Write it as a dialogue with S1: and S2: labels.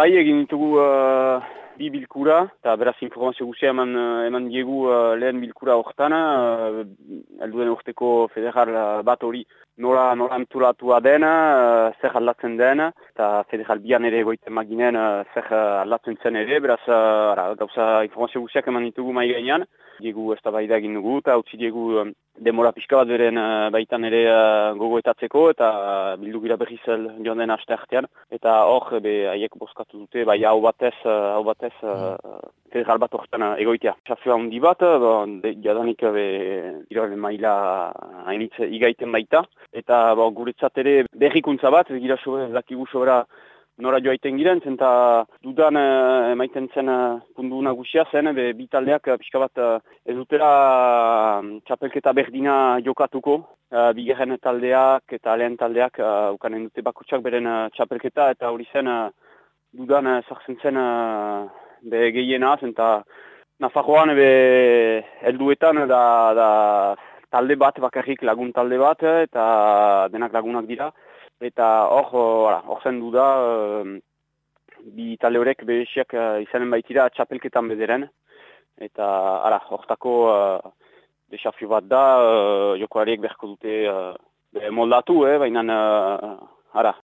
S1: Bai, egin ditugu uh, bi bilkura, eta beraz informazio guztia eman, eman diegu uh, lehen bilkura horretan, uh, elduen urteko federal bat hori nola, nola antolatua den, uh, zer aldatzen den, eta federal bian ere egoiten maginen uh, zer aldatzen zen ere, beraz uh, ara, gauza informazio guztiak eman ditugu mai gainean, diegu ez da bai egin dugu, eta utzi diegu demora pixka bat beren uh, baitan ere uh, gogoetatzeko, eta uh, bildu gira berriz joan den aste artean, eta hor, be, haiek boskatu dute, bai hau batez, hau batez, uh, federal bat horretan egoitea. Txafioa handi bat, bon, de, jadanik be, iroen maila hainitz igaiten baita, eta bon, guretzat ere berrikuntza bat, gira sobe, lakigu sobera, nora joaiten giren, zenta dudan uh, emaiten zen uh, pundu nagusia zen, be, bi taldeak uh, pixka bat ez dutera uh, txapelketa berdina jokatuko, uh, bigarren taldeak eta lehen taldeak uh, ukanen dute bakutsak beren uh, txapelketa, eta hori zen uh, dudan zartzen zen be gehiena, zenta Nafarroan be helduetan da, da talde bat bakarrik lagun talde bat eta denak lagunak dira eta hor, hor zen du da, bi talde horrek behiak uh, izanen baitira txapelketan bederen, eta ara, hortako uh, desafio bat da, uh, jokoariek berko dute uh, moldatu, eh, baina uh, ara,